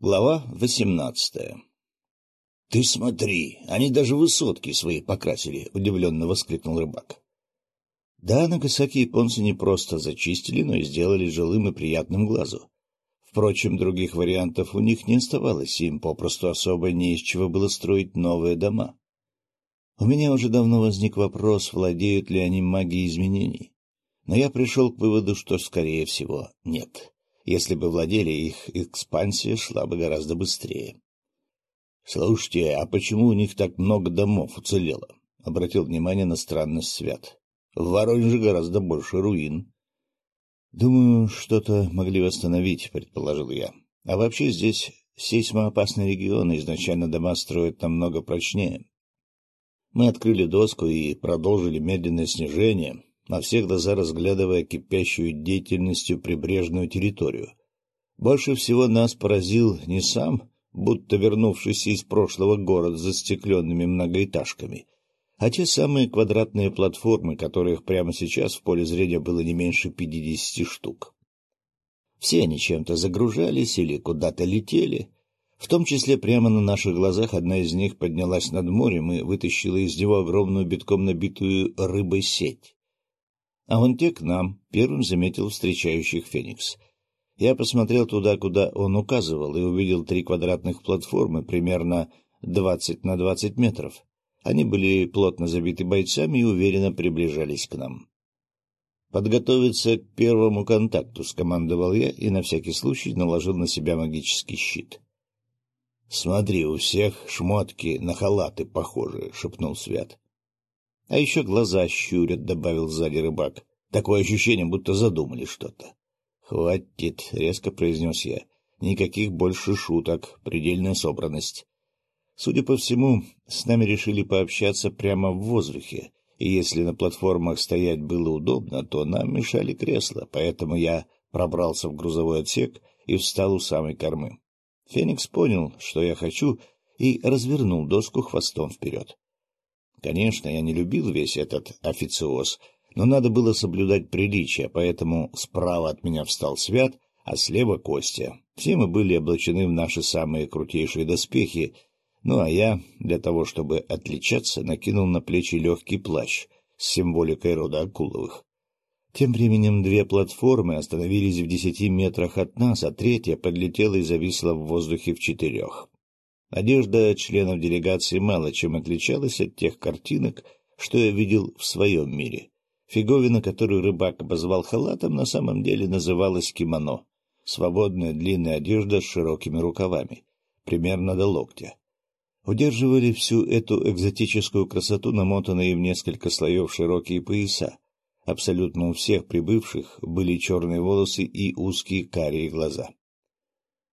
Глава восемнадцатая — Ты смотри, они даже высотки свои покрасили, — удивленно воскликнул рыбак. Да, Нагасаки японцы не просто зачистили, но и сделали жилым и приятным глазу. Впрочем, других вариантов у них не оставалось, им попросту особо не из чего было строить новые дома. У меня уже давно возник вопрос, владеют ли они магией изменений. Но я пришел к выводу, что, скорее всего, нет. Если бы владели, их экспансия шла бы гораздо быстрее. — Слушайте, а почему у них так много домов уцелело? — обратил внимание на странность Свят. — В Воронеже гораздо больше руин. — Думаю, что-то могли восстановить, — предположил я. — А вообще здесь сейсмоопасный регион, и изначально дома строят намного прочнее. Мы открыли доску и продолжили медленное снижение, на все глаза разглядывая кипящую деятельностью прибрежную территорию. Больше всего нас поразил не сам, будто вернувшийся из прошлого город с застекленными многоэтажками, а те самые квадратные платформы, которых прямо сейчас в поле зрения было не меньше пятидесяти штук. Все они чем-то загружались или куда-то летели, в том числе прямо на наших глазах одна из них поднялась над морем и вытащила из него огромную битком набитую рыбой сеть. А вон те к нам первым заметил встречающих Феникс. Я посмотрел туда, куда он указывал, и увидел три квадратных платформы, примерно двадцать на двадцать метров. Они были плотно забиты бойцами и уверенно приближались к нам. «Подготовиться к первому контакту», — скомандовал я и на всякий случай наложил на себя магический щит. «Смотри, у всех шмотки на халаты похожи», — шепнул Свят. — А еще глаза щурят, — добавил сзади рыбак. Такое ощущение, будто задумали что-то. — Хватит, — резко произнес я. Никаких больше шуток, предельная собранность. Судя по всему, с нами решили пообщаться прямо в воздухе, и если на платформах стоять было удобно, то нам мешали кресла, поэтому я пробрался в грузовой отсек и встал у самой кормы. Феникс понял, что я хочу, и развернул доску хвостом вперед. Конечно, я не любил весь этот официоз, но надо было соблюдать приличие, поэтому справа от меня встал Свят, а слева Костя. Все мы были облачены в наши самые крутейшие доспехи, ну а я, для того чтобы отличаться, накинул на плечи легкий плащ с символикой рода Акуловых. Тем временем две платформы остановились в десяти метрах от нас, а третья подлетела и зависла в воздухе в четырех. Одежда членов делегации мало чем отличалась от тех картинок, что я видел в своем мире. Фиговина, которую рыбак обозвал халатом, на самом деле называлась кимоно. Свободная длинная одежда с широкими рукавами, примерно до локтя. Удерживали всю эту экзотическую красоту намотанные в несколько слоев широкие пояса. Абсолютно у всех прибывших были черные волосы и узкие карие глаза.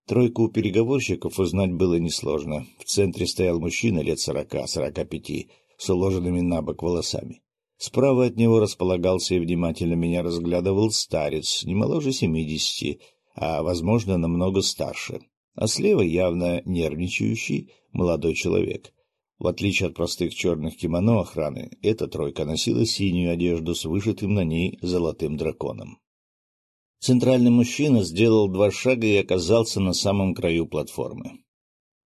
Тройку переговорщиков узнать было несложно. В центре стоял мужчина лет сорока-сорока пяти, с уложенными на бок волосами. Справа от него располагался и внимательно меня разглядывал старец, не моложе семидесяти, а, возможно, намного старше. А слева явно нервничающий молодой человек. В отличие от простых черных кимоно охраны, эта тройка носила синюю одежду с вышитым на ней золотым драконом. Центральный мужчина сделал два шага и оказался на самом краю платформы.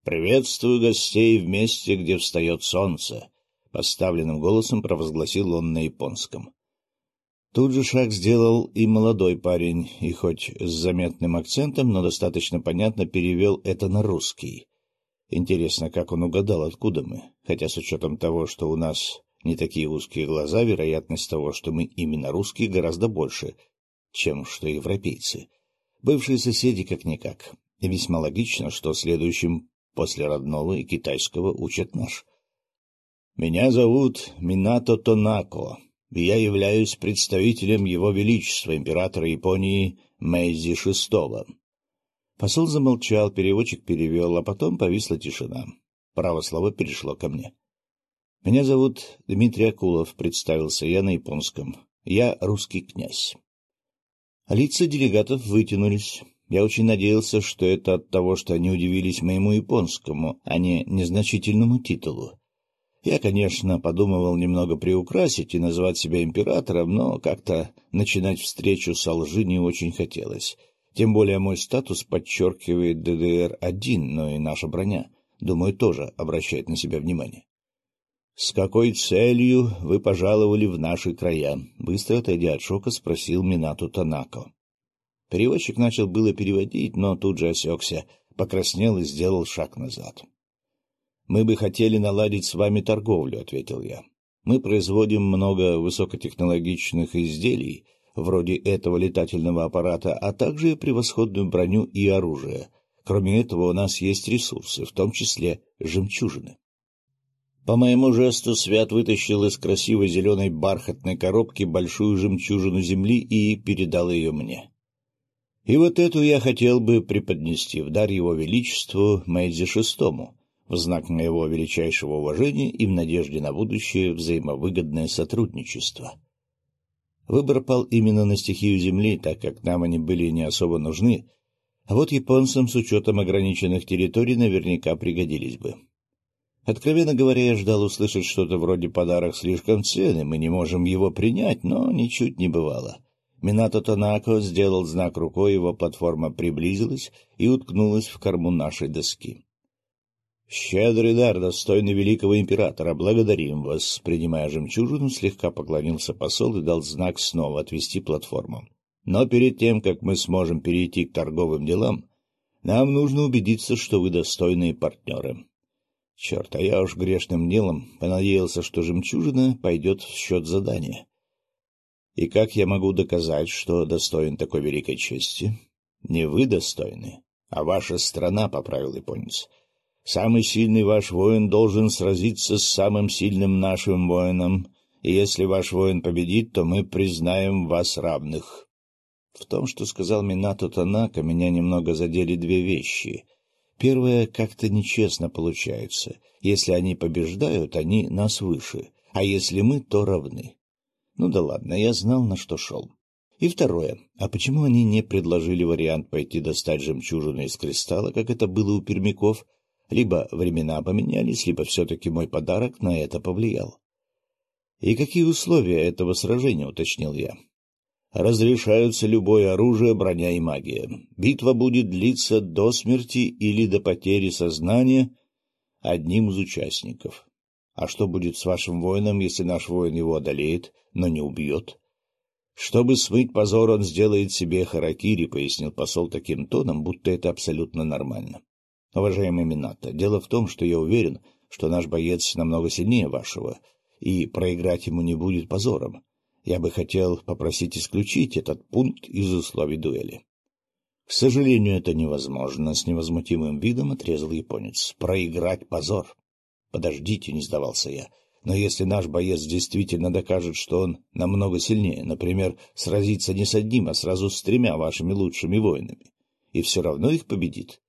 «Приветствую гостей в месте, где встает солнце», — поставленным голосом провозгласил он на японском. Тут же шаг сделал и молодой парень, и хоть с заметным акцентом, но достаточно понятно перевел это на русский. Интересно, как он угадал, откуда мы, хотя с учетом того, что у нас не такие узкие глаза, вероятность того, что мы именно русские, гораздо больше — чем что европейцы. Бывшие соседи как-никак. И весьма логично, что следующим после родного и китайского учат наш. Меня зовут Минато Тонако, и я являюсь представителем Его Величества, императора Японии Мэйзи VI. Посол замолчал, переводчик перевел, а потом повисла тишина. Право слово перешло ко мне. — Меня зовут Дмитрий Акулов, — представился я на японском. Я русский князь. Лица делегатов вытянулись. Я очень надеялся, что это от того, что они удивились моему японскому, а не незначительному титулу. Я, конечно, подумывал немного приукрасить и назвать себя императором, но как-то начинать встречу со лжи не очень хотелось. Тем более мой статус подчеркивает ДДР-1, но и наша броня, думаю, тоже обращает на себя внимание. — С какой целью вы пожаловали в наши края? — быстро отойдя от шока, спросил Минату Танако. Переводчик начал было переводить, но тут же осекся, покраснел и сделал шаг назад. — Мы бы хотели наладить с вами торговлю, — ответил я. — Мы производим много высокотехнологичных изделий, вроде этого летательного аппарата, а также превосходную броню и оружие. Кроме этого, у нас есть ресурсы, в том числе жемчужины. По моему жесту Свят вытащил из красивой зеленой бархатной коробки большую жемчужину земли и передал ее мне. И вот эту я хотел бы преподнести в дар его величеству Мэйдзи Шестому, в знак моего величайшего уважения и в надежде на будущее взаимовыгодное сотрудничество. Выбор пал именно на стихию Земли, так как нам они были не особо нужны, а вот японцам с учетом ограниченных территорий наверняка пригодились бы. Откровенно говоря, я ждал услышать что-то вроде «подарок слишком ценный, мы не можем его принять», но ничуть не бывало. Минато Танако сделал знак рукой, его платформа приблизилась и уткнулась в корму нашей доски. «Щедрый дар, достойный великого императора, благодарим вас!» Принимая жемчужину, слегка поклонился посол и дал знак снова отвести платформу. «Но перед тем, как мы сможем перейти к торговым делам, нам нужно убедиться, что вы достойные партнеры». Черт, а я уж грешным делом понадеялся, что жемчужина пойдет в счет задания. И как я могу доказать, что достоин такой великой чести? Не вы достойны, а ваша страна, — поправил японец. Самый сильный ваш воин должен сразиться с самым сильным нашим воином, и если ваш воин победит, то мы признаем вас равных. В том, что сказал Минато Танака, меня немного задели две вещи. Первое, как-то нечестно получается. Если они побеждают, они нас выше, а если мы, то равны. Ну да ладно, я знал, на что шел. И второе, а почему они не предложили вариант пойти достать жемчужину из кристалла, как это было у пермяков, либо времена поменялись, либо все-таки мой подарок на это повлиял. «И какие условия этого сражения?» — уточнил я. «Разрешаются любое оружие, броня и магия. Битва будет длиться до смерти или до потери сознания одним из участников. А что будет с вашим воином, если наш воин его одолеет, но не убьет?» «Чтобы смыть позор, он сделает себе харакири», — пояснил посол таким тоном, будто это абсолютно нормально. Уважаемый Минато, дело в том, что я уверен, что наш боец намного сильнее вашего, и проиграть ему не будет позором. Я бы хотел попросить исключить этот пункт из условий дуэли. — К сожалению, это невозможно, — с невозмутимым видом отрезал японец. — Проиграть позор. — Подождите, — не сдавался я. Но если наш боец действительно докажет, что он намного сильнее, например, сразится не с одним, а сразу с тремя вашими лучшими воинами, и все равно их победит,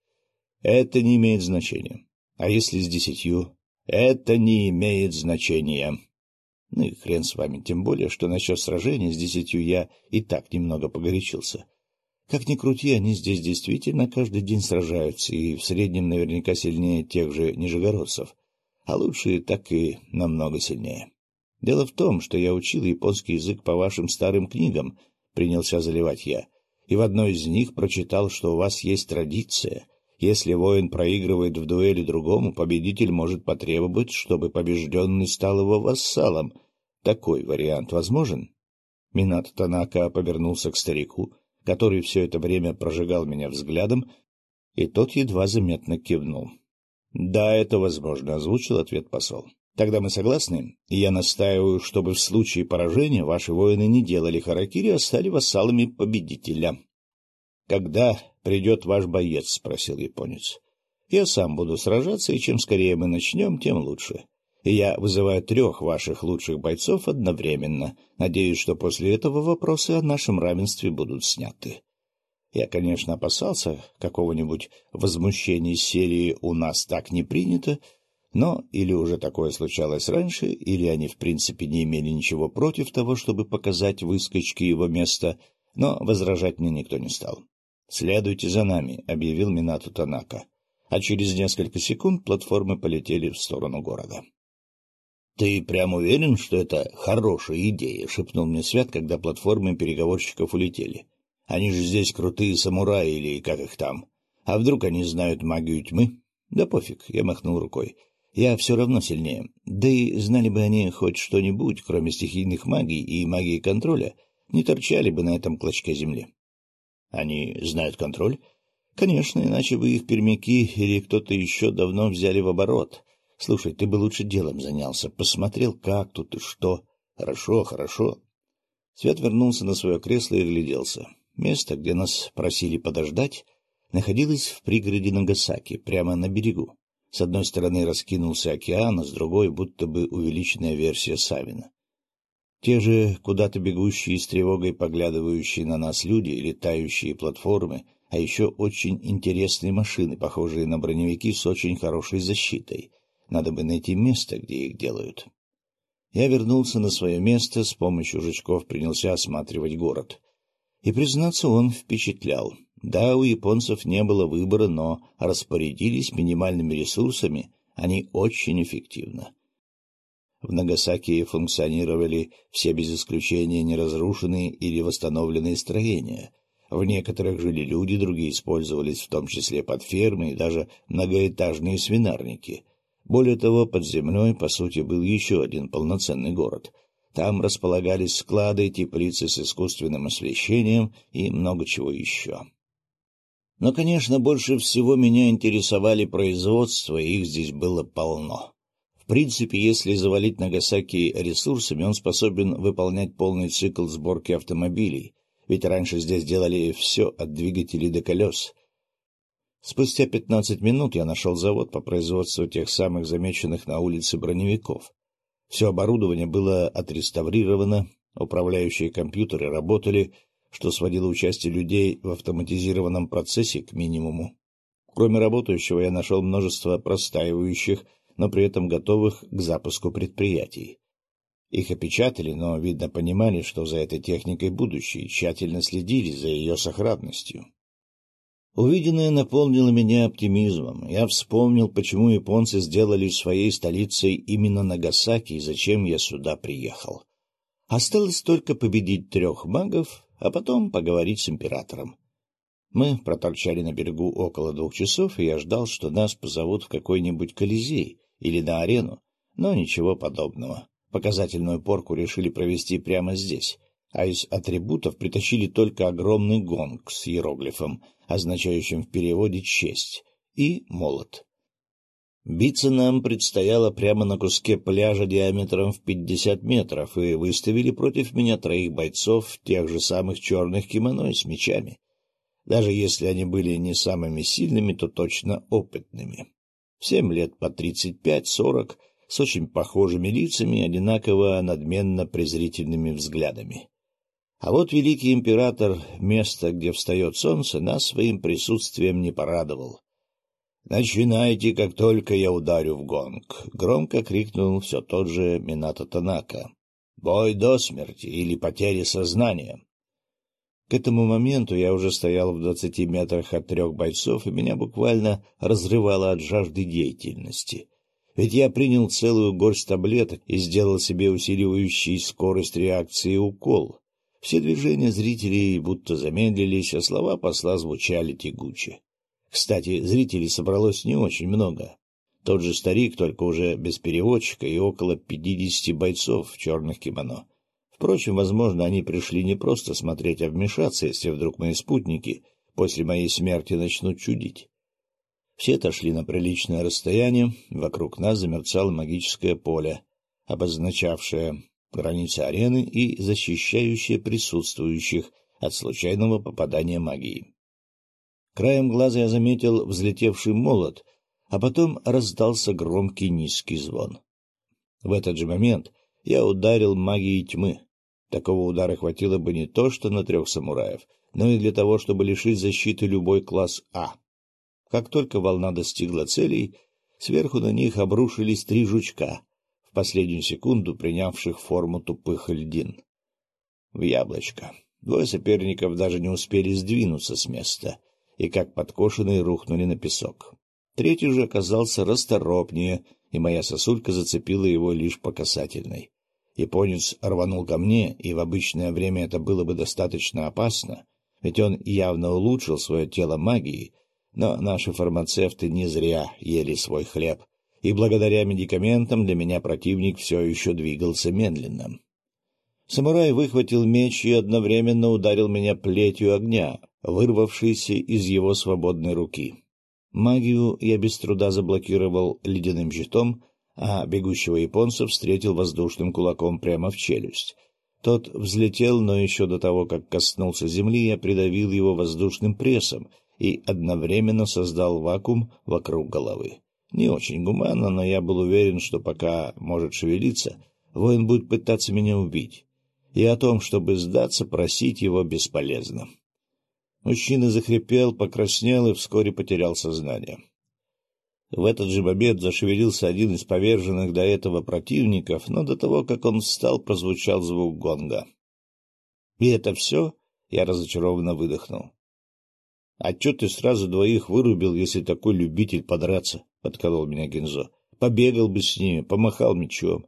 это не имеет значения. А если с десятью? Это не имеет значения. Ну и хрен с вами, тем более, что насчет сражения с десятью я и так немного погорячился. Как ни крути, они здесь действительно каждый день сражаются, и в среднем наверняка сильнее тех же нижегородцев, а лучшие так и намного сильнее. Дело в том, что я учил японский язык по вашим старым книгам, принялся заливать я, и в одной из них прочитал, что у вас есть традиция — если воин проигрывает в дуэли другому, победитель может потребовать, чтобы побежденный стал его вассалом. Такой вариант возможен? Минат Танака повернулся к старику, который все это время прожигал меня взглядом, и тот едва заметно кивнул. — Да, это возможно, — озвучил ответ посол. — Тогда мы согласны, и я настаиваю, чтобы в случае поражения ваши воины не делали харакири, а стали вассалами победителя. — Когда придет ваш боец? — спросил японец. — Я сам буду сражаться, и чем скорее мы начнем, тем лучше. И я вызываю трех ваших лучших бойцов одновременно. Надеюсь, что после этого вопросы о нашем равенстве будут сняты. Я, конечно, опасался какого-нибудь возмущения серии «У нас так не принято», но или уже такое случалось раньше, или они в принципе не имели ничего против того, чтобы показать выскочки его места, но возражать мне никто не стал. «Следуйте за нами», — объявил Минату Танака. А через несколько секунд платформы полетели в сторону города. «Ты прям уверен, что это хорошая идея?» — шепнул мне Свят, когда платформы переговорщиков улетели. Они же здесь крутые самураи или как их там. А вдруг они знают магию тьмы? Да пофиг, я махнул рукой. Я все равно сильнее. Да и знали бы они хоть что-нибудь, кроме стихийных магий и магии контроля, не торчали бы на этом клочке земли. Они знают контроль? Конечно, иначе бы их пермяки или кто-то еще давно взяли в оборот. Слушай, ты бы лучше делом занялся, посмотрел, как тут и что. Хорошо, хорошо. Свят вернулся на свое кресло и гляделся. Место, где нас просили подождать, находилось в пригороде Нагасаки, прямо на берегу. С одной стороны раскинулся океан, а с другой будто бы увеличенная версия Савина. Те же куда-то бегущие с тревогой поглядывающие на нас люди, летающие платформы, а еще очень интересные машины, похожие на броневики с очень хорошей защитой. Надо бы найти место, где их делают. Я вернулся на свое место, с помощью жучков принялся осматривать город. И, признаться, он впечатлял. Да, у японцев не было выбора, но распорядились минимальными ресурсами они очень эффективно. В Нагасаки функционировали все без исключения неразрушенные или восстановленные строения. В некоторых жили люди, другие использовались в том числе под фермы и даже многоэтажные свинарники. Более того, под землей, по сути, был еще один полноценный город. Там располагались склады, теплицы с искусственным освещением и много чего еще. Но, конечно, больше всего меня интересовали производства, их здесь было полно. Принципе, если завалить Нагасаки ресурсами, он способен выполнять полный цикл сборки автомобилей, ведь раньше здесь делали все от двигателей до колес. Спустя пятнадцать минут я нашел завод по производству тех самых замеченных на улице броневиков. Все оборудование было отреставрировано, управляющие компьютеры работали, что сводило участие людей в автоматизированном процессе к минимуму. Кроме работающего, я нашел множество простаивающих, но при этом готовых к запуску предприятий. Их опечатали, но, видно, понимали, что за этой техникой будущее, тщательно следили за ее сохранностью. Увиденное наполнило меня оптимизмом. Я вспомнил, почему японцы сделали своей столицей именно Нагасаки и зачем я сюда приехал. Осталось только победить трех магов, а потом поговорить с императором. Мы проторчали на берегу около двух часов, и я ждал, что нас позовут в какой-нибудь Колизей или на арену, но ничего подобного. Показательную порку решили провести прямо здесь, а из атрибутов притащили только огромный гонг с иероглифом, означающим в переводе «честь», и молот. Биться нам предстояло прямо на куске пляжа диаметром в пятьдесят метров, и выставили против меня троих бойцов тех же самых черных кимоно с мечами. Даже если они были не самыми сильными, то точно опытными. Всем лет по тридцать пять-сорок, с очень похожими лицами, одинаково надменно презрительными взглядами. А вот великий император, место, где встает солнце, нас своим присутствием не порадовал. «Начинайте, как только я ударю в гонг!» — громко крикнул все тот же Минато Танака. «Бой до смерти или потери сознания!» К этому моменту я уже стоял в двадцати метрах от трех бойцов, и меня буквально разрывало от жажды деятельности. Ведь я принял целую горсть таблеток и сделал себе усиливающий скорость реакции укол. Все движения зрителей будто замедлились, а слова посла звучали тягуче. Кстати, зрителей собралось не очень много. Тот же старик, только уже без переводчика, и около пятидесяти бойцов в черных кимоно. Впрочем, возможно, они пришли не просто смотреть, а вмешаться, если вдруг мои спутники после моей смерти начнут чудить. Все отошли на приличное расстояние, вокруг нас замерцало магическое поле, обозначавшее границы арены и защищающее присутствующих от случайного попадания магии. Краем глаза я заметил взлетевший молот, а потом раздался громкий низкий звон. В этот же момент я ударил магией тьмы. Такого удара хватило бы не то что на трех самураев, но и для того, чтобы лишить защиты любой класс А. Как только волна достигла целей, сверху на них обрушились три жучка, в последнюю секунду принявших форму тупых льдин. В яблочко. Двое соперников даже не успели сдвинуться с места — и, как подкошенные, рухнули на песок. Третий же оказался расторопнее, и моя сосулька зацепила его лишь по касательной. Японец рванул ко мне, и в обычное время это было бы достаточно опасно. ведь он явно улучшил свое тело магией, но наши фармацевты не зря ели свой хлеб, и благодаря медикаментам для меня противник все еще двигался медленно. Самурай выхватил меч и одновременно ударил меня плетью огня, вырвавшейся из его свободной руки. Магию я без труда заблокировал ледяным щитом, а бегущего японца встретил воздушным кулаком прямо в челюсть. Тот взлетел, но еще до того, как коснулся земли, я придавил его воздушным прессом и одновременно создал вакуум вокруг головы. Не очень гуманно, но я был уверен, что пока может шевелиться, воин будет пытаться меня убить. И о том, чтобы сдаться, просить его бесполезно. Мужчина захрипел, покраснел и вскоре потерял сознание. В этот же момент зашевелился один из поверженных до этого противников, но до того, как он встал, прозвучал звук гонга. — И это все? — я разочарованно выдохнул. — А чё ты сразу двоих вырубил, если такой любитель подраться? — подколол меня Гензо. — Побегал бы с ними, помахал мечом.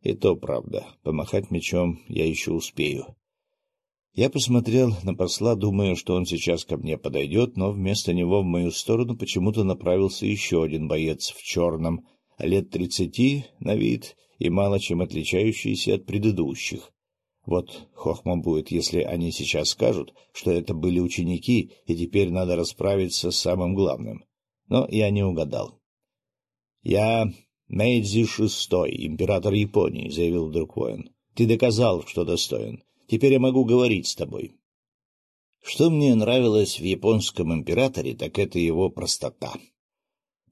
И то правда, помахать мечом я еще успею. Я посмотрел на посла, думая, что он сейчас ко мне подойдет, но вместо него в мою сторону почему-то направился еще один боец в черном, лет тридцати на вид и мало чем отличающийся от предыдущих. Вот хохма будет, если они сейчас скажут, что это были ученики, и теперь надо расправиться с самым главным. Но я не угадал. — Я Мэйдзи Шестой, император Японии, — заявил вдруг воин. — Ты доказал, что достоин. Теперь я могу говорить с тобой. Что мне нравилось в японском императоре, так это его простота.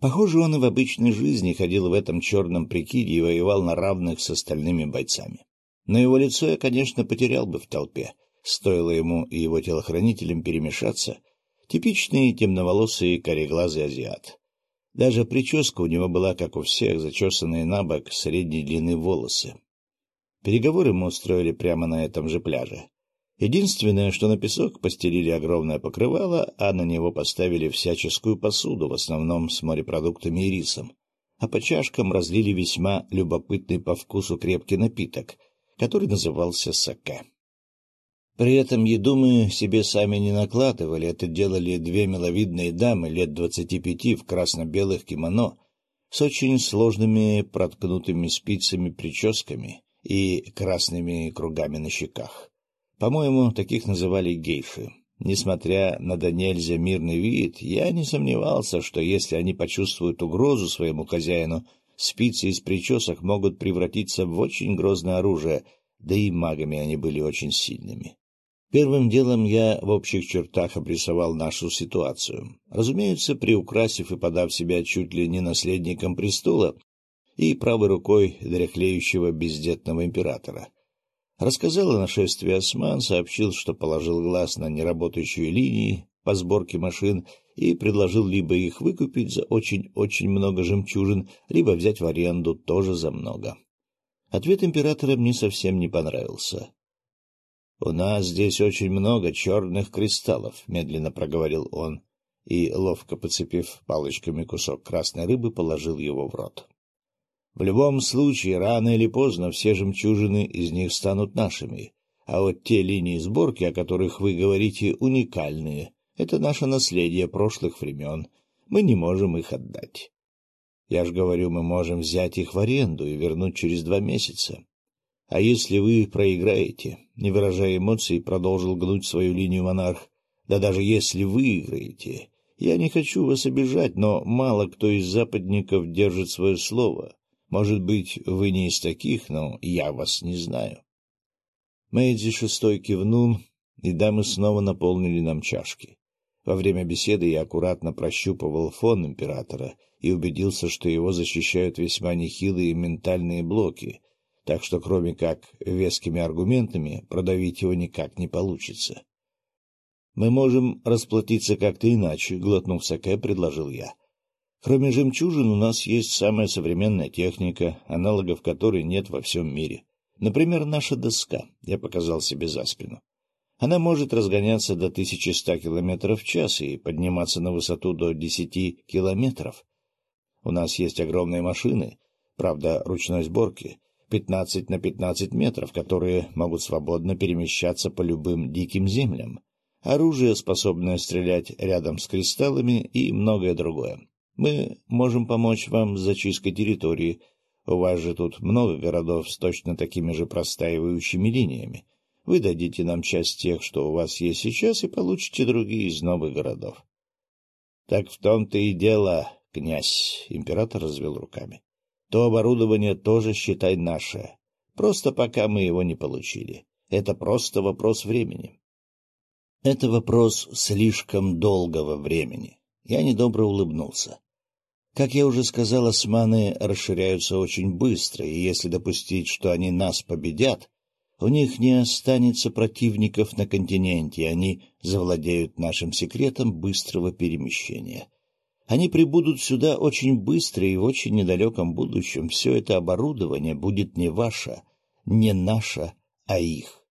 Похоже, он и в обычной жизни ходил в этом черном прикиде и воевал на равных с остальными бойцами. Но его лицо я, конечно, потерял бы в толпе. Стоило ему и его телохранителям перемешаться. Типичный темноволосый кореглазый азиат. Даже прическа у него была, как у всех, зачесанные на бок средней длины волосы. Переговоры мы устроили прямо на этом же пляже. Единственное, что на песок постелили огромное покрывало, а на него поставили всяческую посуду, в основном с морепродуктами и рисом. А по чашкам разлили весьма любопытный по вкусу крепкий напиток, который назывался саке. При этом еду мы себе сами не накладывали, это делали две миловидные дамы лет двадцати пяти в красно-белых кимоно с очень сложными проткнутыми спицами прическами и красными кругами на щеках. По-моему, таких называли гейши. Несмотря на до нельзя мирный вид, я не сомневался, что если они почувствуют угрозу своему хозяину, спицы из причесок могут превратиться в очень грозное оружие, да и магами они были очень сильными. Первым делом я в общих чертах обрисовал нашу ситуацию, разумеется, приукрасив и подав себя чуть ли не наследником престола, и правой рукой дряхлеющего бездетного императора. Рассказал о нашествии осман, сообщил, что положил глаз на неработающие линии по сборке машин и предложил либо их выкупить за очень-очень много жемчужин, либо взять в аренду тоже за много. Ответ императора мне совсем не понравился. — У нас здесь очень много черных кристаллов, — медленно проговорил он, и, ловко подцепив палочками кусок красной рыбы, положил его в рот. В любом случае, рано или поздно все жемчужины из них станут нашими, а вот те линии сборки, о которых вы говорите, уникальные. Это наше наследие прошлых времен. Мы не можем их отдать. Я ж говорю, мы можем взять их в аренду и вернуть через два месяца. А если вы проиграете, не выражая эмоций, продолжил гнуть свою линию монарх, да даже если выиграете, я не хочу вас обижать, но мало кто из западников держит свое слово. Может быть, вы не из таких, но я вас не знаю. Мэйдзи шестой кивнул, и дамы снова наполнили нам чашки. Во время беседы я аккуратно прощупывал фон императора и убедился, что его защищают весьма нехилые ментальные блоки, так что кроме как вескими аргументами продавить его никак не получится. — Мы можем расплатиться как-то иначе, — глотнув саке, предложил я. Кроме жемчужин у нас есть самая современная техника, аналогов которой нет во всем мире. Например, наша доска, я показал себе за спину. Она может разгоняться до 1100 км в час и подниматься на высоту до 10 километров. У нас есть огромные машины, правда, ручной сборки, 15 на 15 метров, которые могут свободно перемещаться по любым диким землям. оружие, способное стрелять рядом с кристаллами и многое другое. Мы можем помочь вам с зачисткой территории. У вас же тут много городов с точно такими же простаивающими линиями. Вы дадите нам часть тех, что у вас есть сейчас, и получите другие из новых городов. — Так в том-то и дело, князь, — император развел руками. — То оборудование тоже, считай, наше. Просто пока мы его не получили. Это просто вопрос времени. Это вопрос слишком долгого времени. Я недобро улыбнулся. Как я уже сказал, османы расширяются очень быстро, и если допустить, что они нас победят, у них не останется противников на континенте, они завладеют нашим секретом быстрого перемещения. Они прибудут сюда очень быстро, и в очень недалеком будущем все это оборудование будет не ваше, не наше, а их.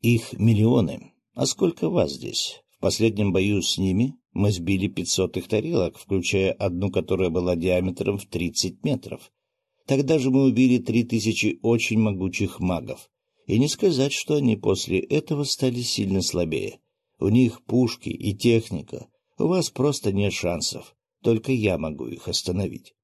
Их миллионы. А сколько вас здесь? В последнем бою с ними мы сбили пятьсот их тарелок, включая одну, которая была диаметром в тридцать метров. Тогда же мы убили три тысячи очень могучих магов. И не сказать, что они после этого стали сильно слабее. У них пушки и техника. У вас просто нет шансов. Только я могу их остановить.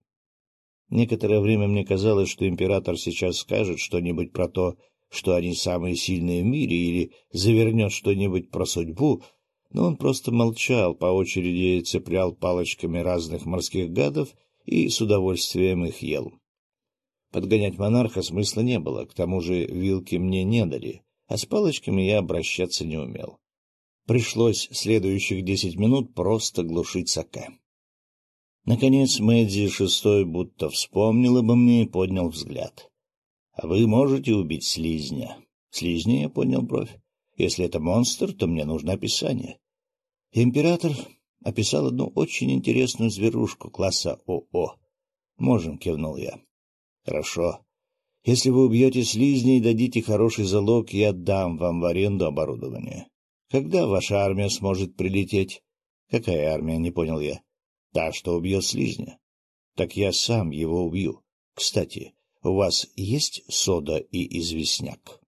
Некоторое время мне казалось, что император сейчас скажет что-нибудь про то, что они самые сильные в мире, или завернет что-нибудь про судьбу, но он просто молчал, по очереди цеплял палочками разных морских гадов и с удовольствием их ел. Подгонять монарха смысла не было, к тому же вилки мне не дали, а с палочками я обращаться не умел. Пришлось следующих десять минут просто глушить сока. Наконец Мэдди шестой будто вспомнил обо мне и поднял взгляд. — А вы можете убить слизня? — Слизня, я поднял бровь. Если это монстр, то мне нужно описание. Император описал одну очень интересную зверушку класса ОО. — Можем, — кивнул я. — Хорошо. Если вы убьете слизни и дадите хороший залог, я отдам вам в аренду оборудование. Когда ваша армия сможет прилететь? — Какая армия? — не понял я. — Та, что убьет слизня. — Так я сам его убью. Кстати, у вас есть сода и известняк?